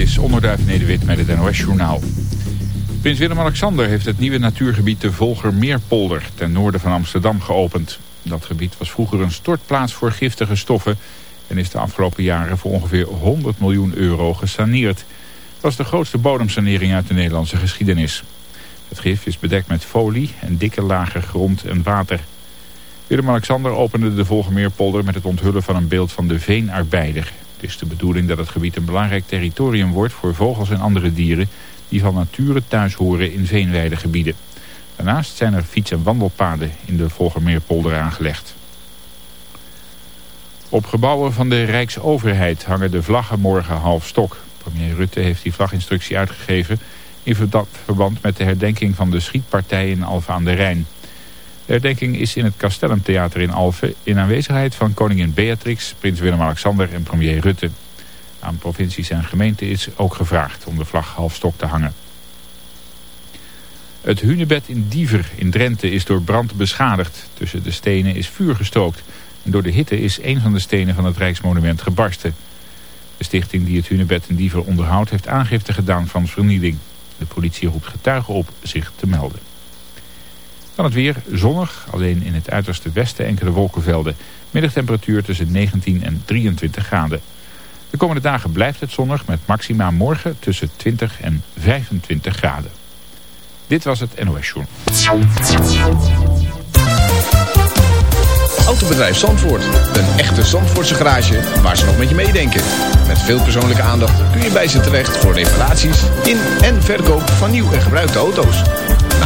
is Onderduif Nederwit met het NOS-journaal. Prins Willem-Alexander heeft het nieuwe natuurgebied de Volgermeerpolder ten noorden van Amsterdam geopend. Dat gebied was vroeger een stortplaats voor giftige stoffen en is de afgelopen jaren voor ongeveer 100 miljoen euro gesaneerd. Dat was de grootste bodemsanering uit de Nederlandse geschiedenis. Het gif is bedekt met folie en dikke lagen grond en water. Willem-Alexander opende de Volgermeerpolder met het onthullen van een beeld van de veenarbeider. Het is de bedoeling dat het gebied een belangrijk territorium wordt voor vogels en andere dieren die van nature thuis horen in veenweidegebieden. Daarnaast zijn er fiets- en wandelpaden in de Volgermeerpolder aangelegd. Op gebouwen van de Rijksoverheid hangen de vlaggen morgen half stok. Premier Rutte heeft die vlaginstructie uitgegeven in verband met de herdenking van de schietpartij in Alphen aan de Rijn. De herdenking is in het Castellumtheater in Alphen in aanwezigheid van koningin Beatrix, prins Willem-Alexander en premier Rutte. Aan provincies en gemeenten is ook gevraagd om de vlag halfstok te hangen. Het hunebed in Diever in Drenthe is door brand beschadigd. Tussen de stenen is vuur gestookt. En door de hitte is een van de stenen van het Rijksmonument gebarsten. De stichting die het hunebed in Diever onderhoudt heeft aangifte gedaan van vernieling. De politie roept getuigen op zich te melden. Dan het weer zonnig, alleen in het uiterste westen enkele wolkenvelden. Middagtemperatuur tussen 19 en 23 graden. De komende dagen blijft het zonnig met maxima morgen tussen 20 en 25 graden. Dit was het NOS Journal. Autobedrijf Zandvoort. Een echte Zandvoortse garage waar ze nog met je meedenken. Met veel persoonlijke aandacht kun je bij ze terecht voor reparaties in en verkoop van nieuw en gebruikte auto's.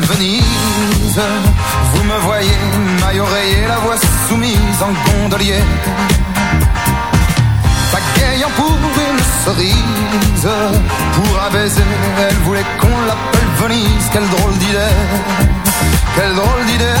Venise. Vous me voyez, maille oreiller, la voix soumise en gondolier. Pagayant pour une cerise, pour un baiser, elle voulait qu'on l'appelle Venise. Quelle drôle d'idée, quelle drôle d'idée,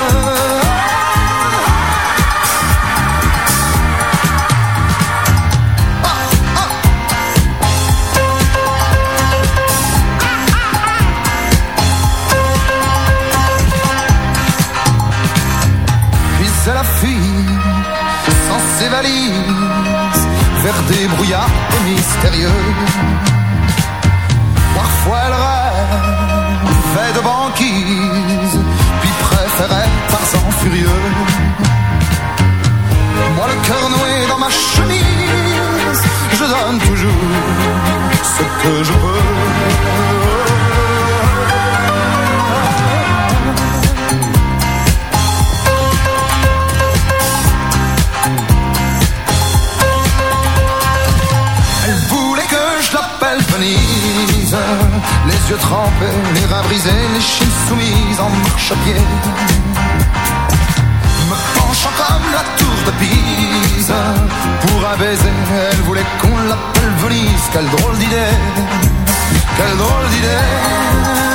Vers des brouillards mystérieux. Parfois elle rêvait de banquise, puis préférait Tarzan furieux. Moi le cœur noué dans ma chemise, je donne toujours ce que je peux. Yeux trempés, les reins brisés, les chines soumises en marche à pied Me penchant comme la tour de Pise. Pour un baiser, elle voulait qu'on l'appelle Venise. Quelle drôle d'idée, quelle drôle d'idée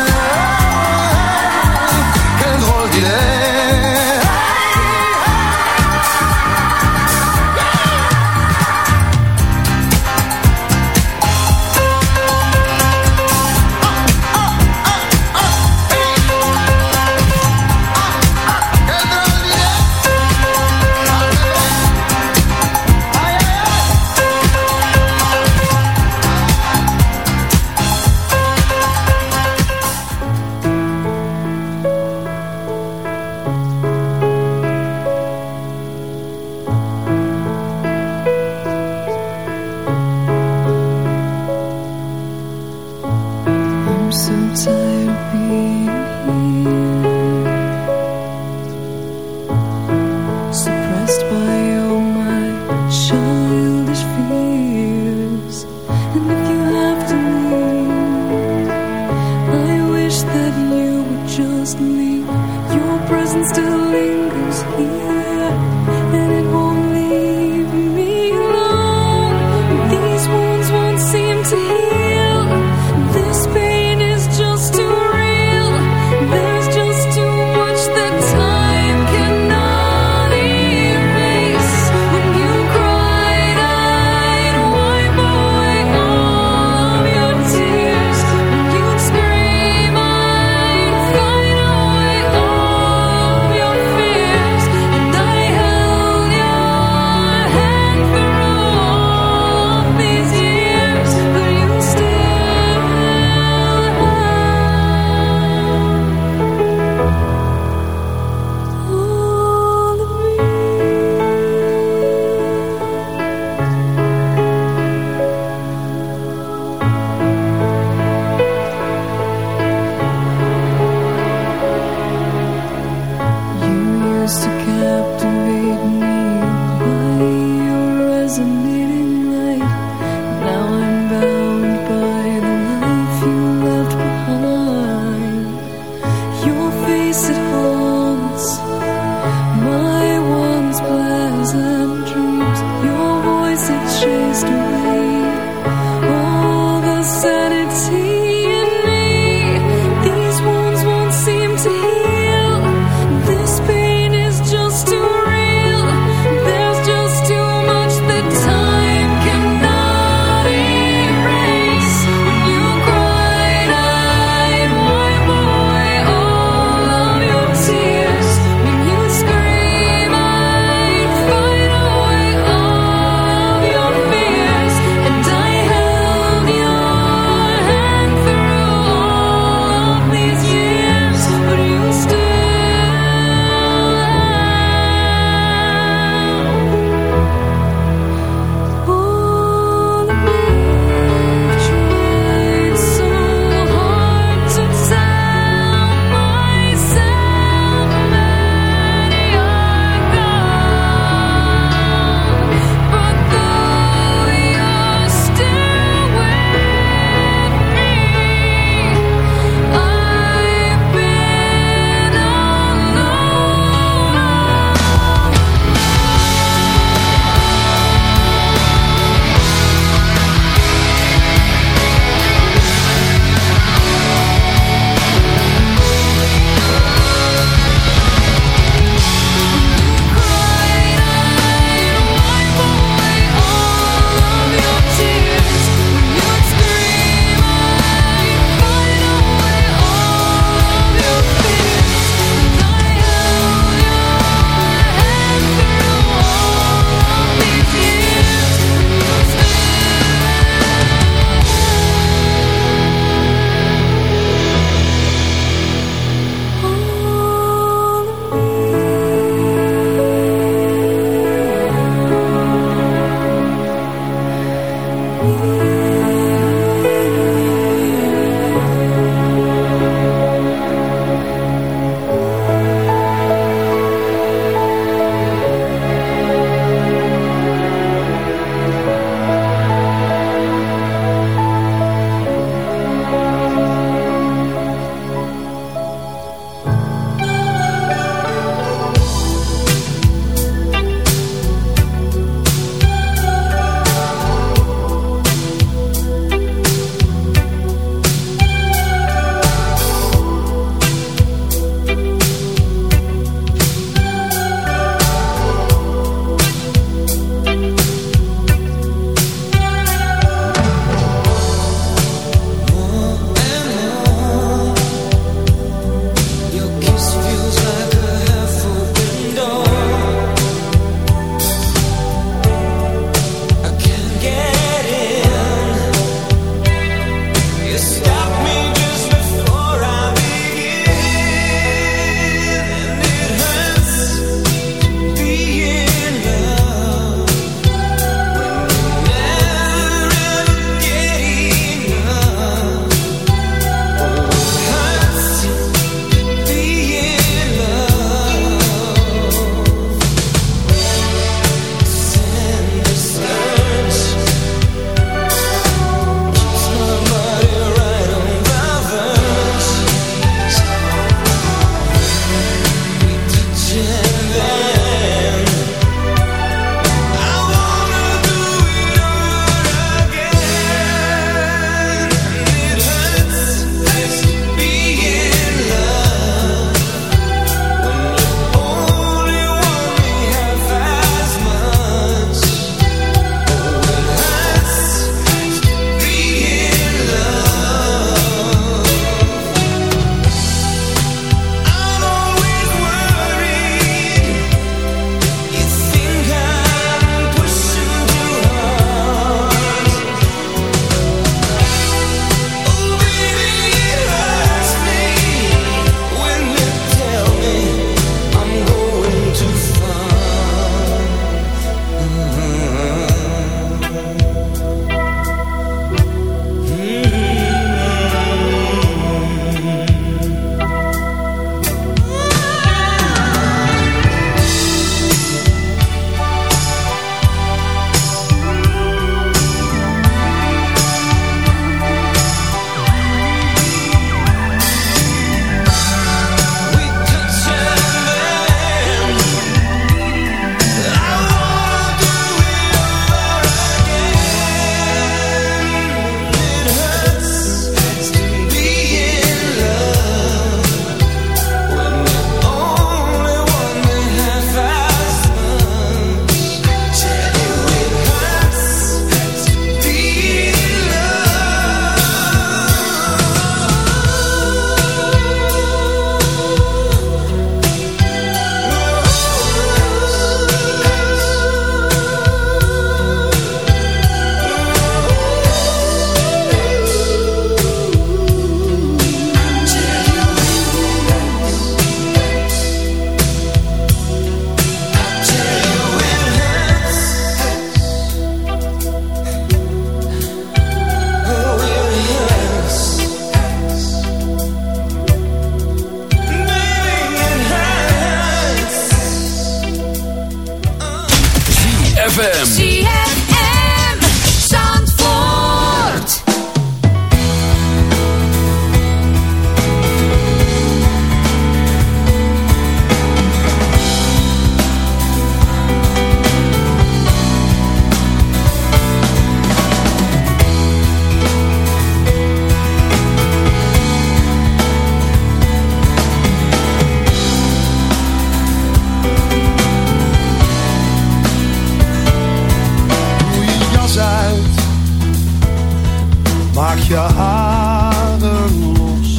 je haren los.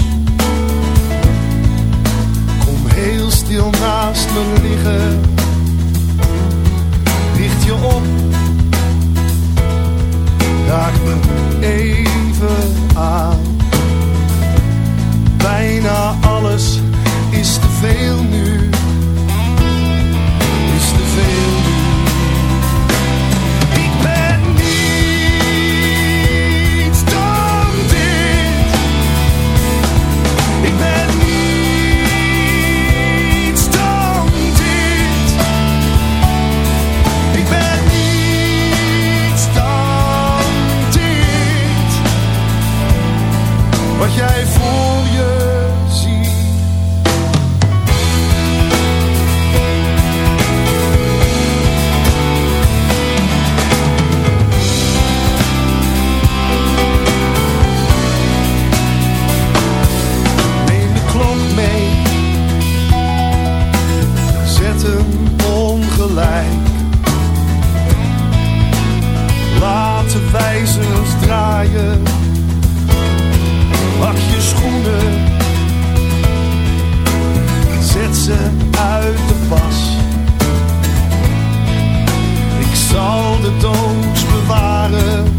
Kom heel stil naast me liggen ze uit de pas. Ik zal de doos bewaren.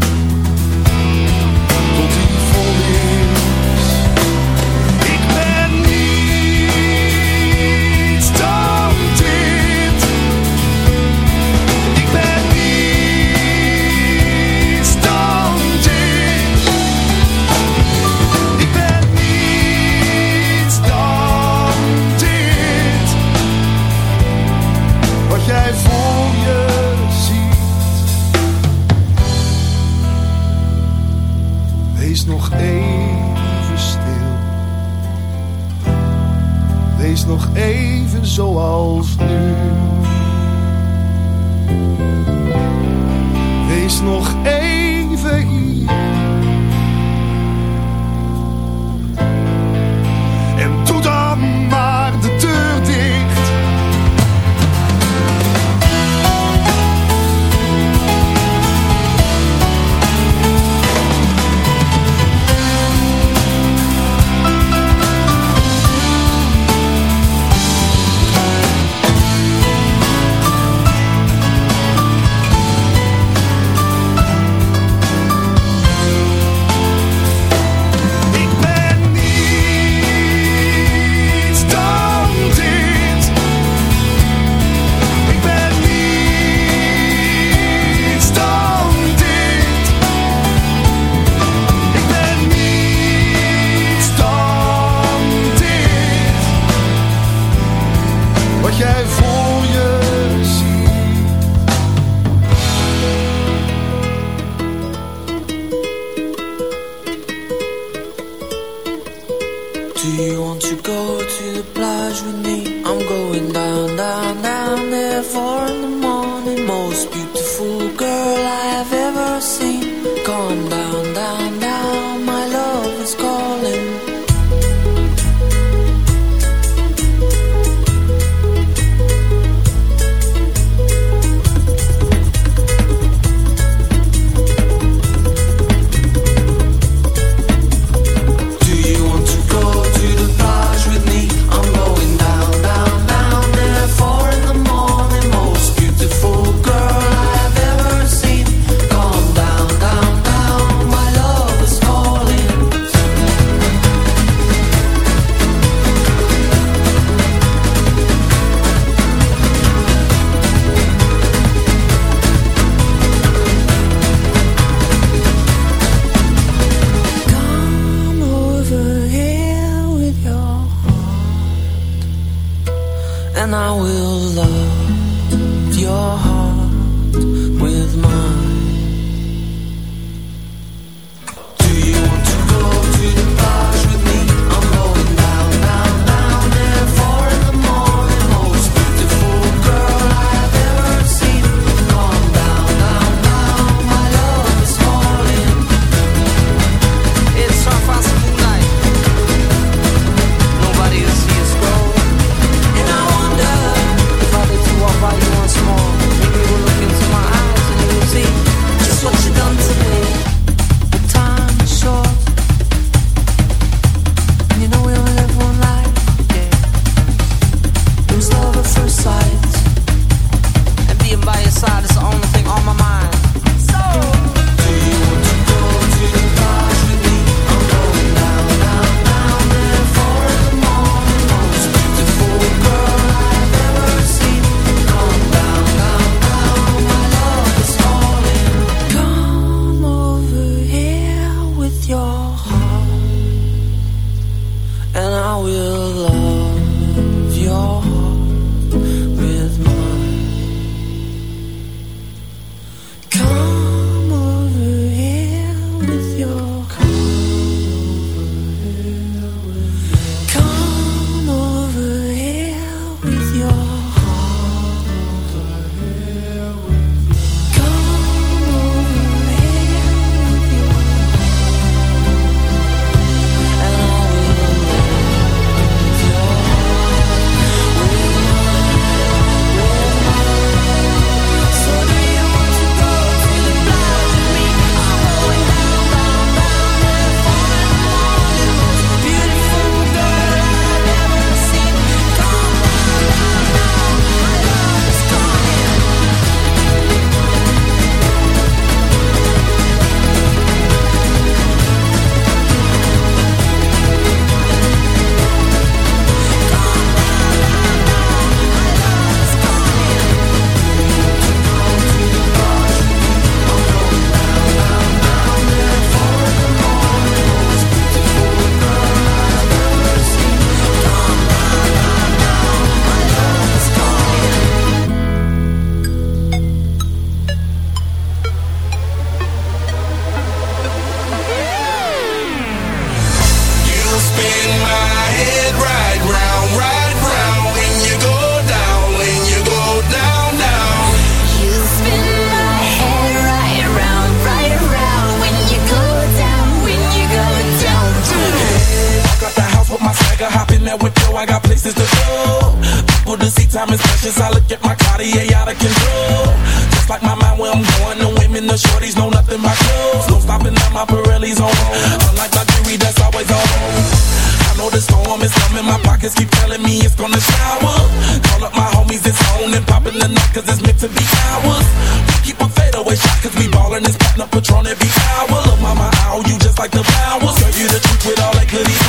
Just like my mind where I'm going, the women, the shorties know nothing but clothes. No stopping at my Pirelli's on. Unlike my jewelry, that's always on. I know the storm is coming, my pockets keep telling me it's gonna shower. Call up my homies, it's on and popping the night, cause it's meant to be ours. We keep a fadeaway shot, cause we ballin' this partner patron every hour. Look, mama, I owe you just like the flowers. Girl, you the truth with all that goodies.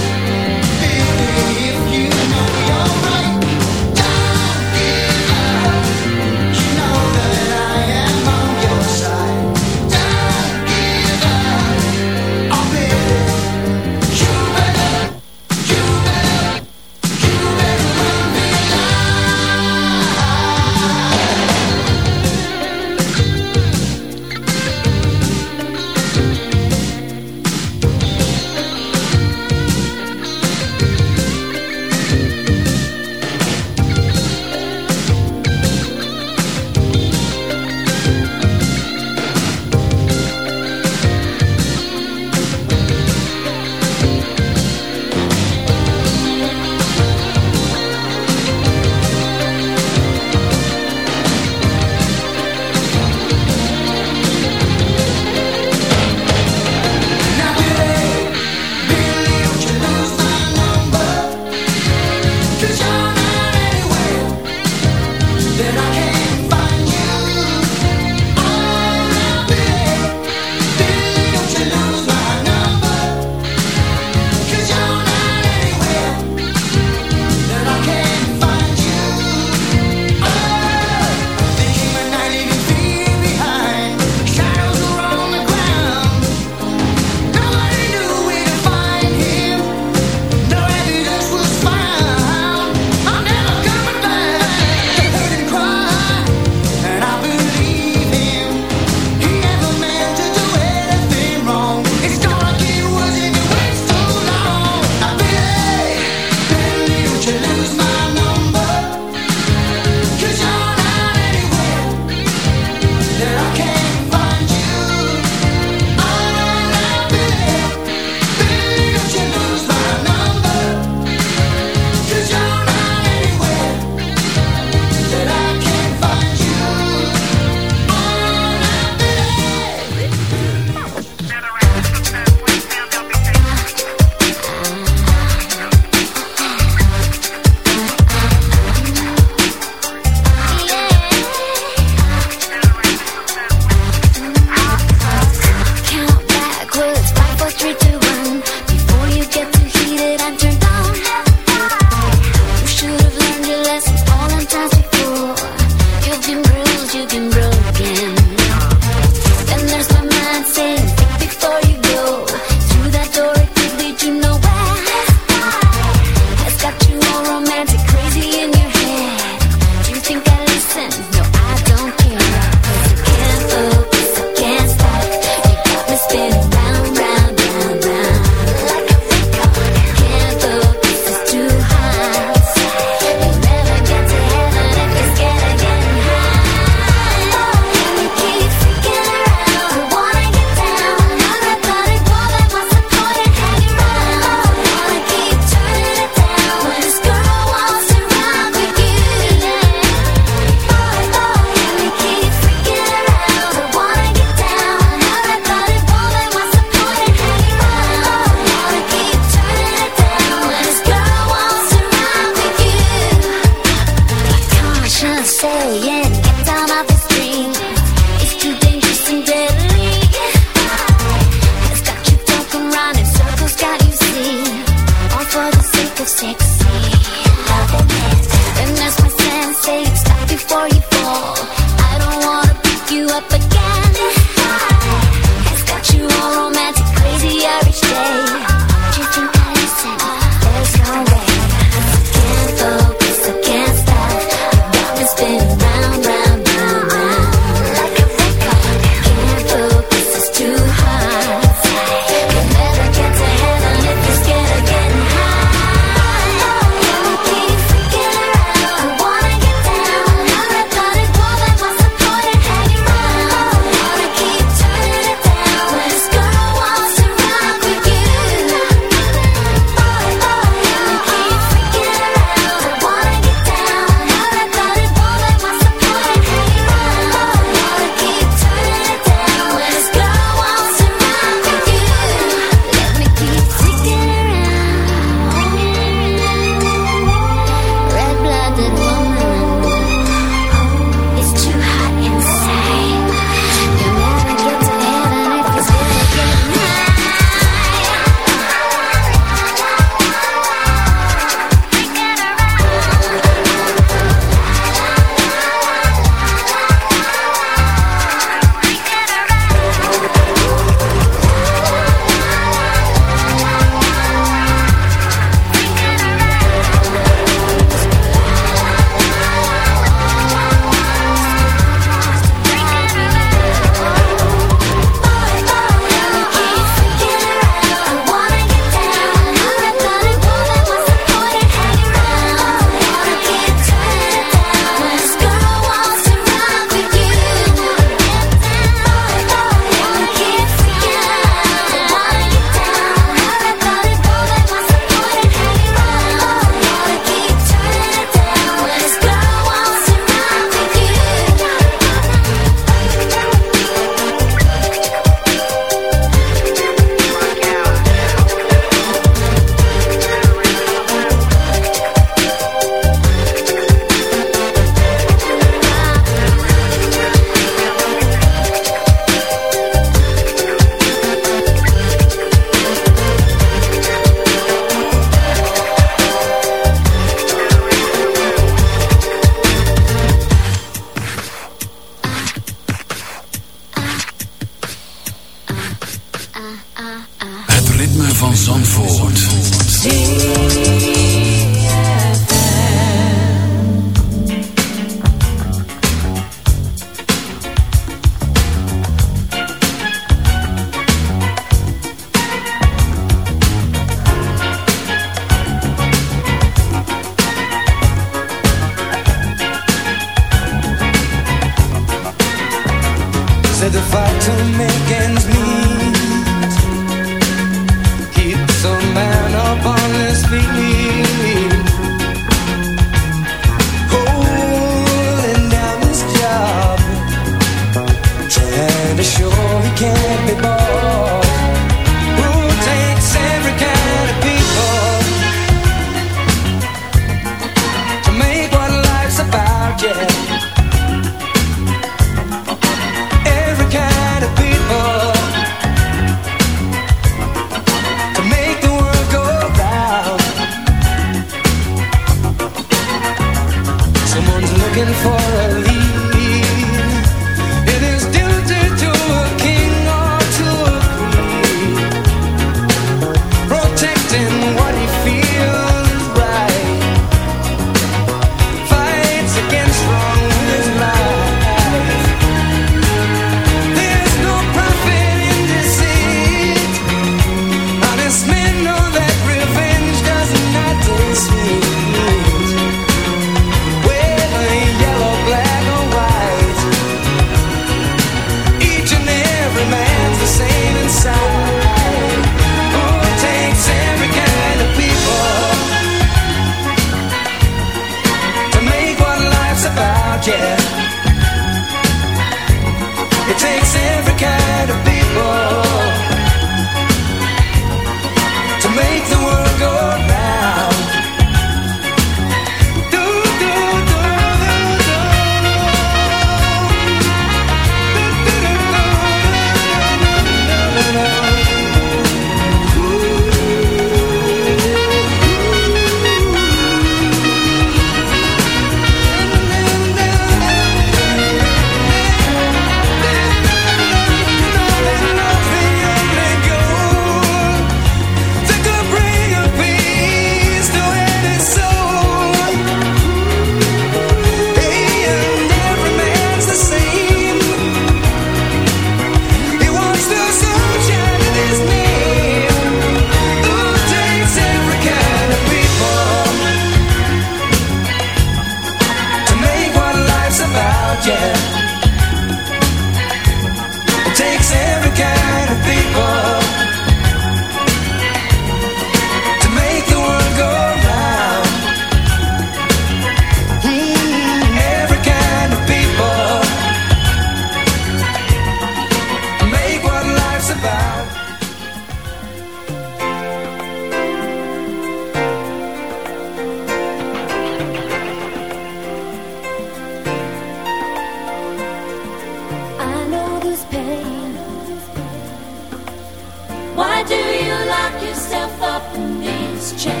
nothing change.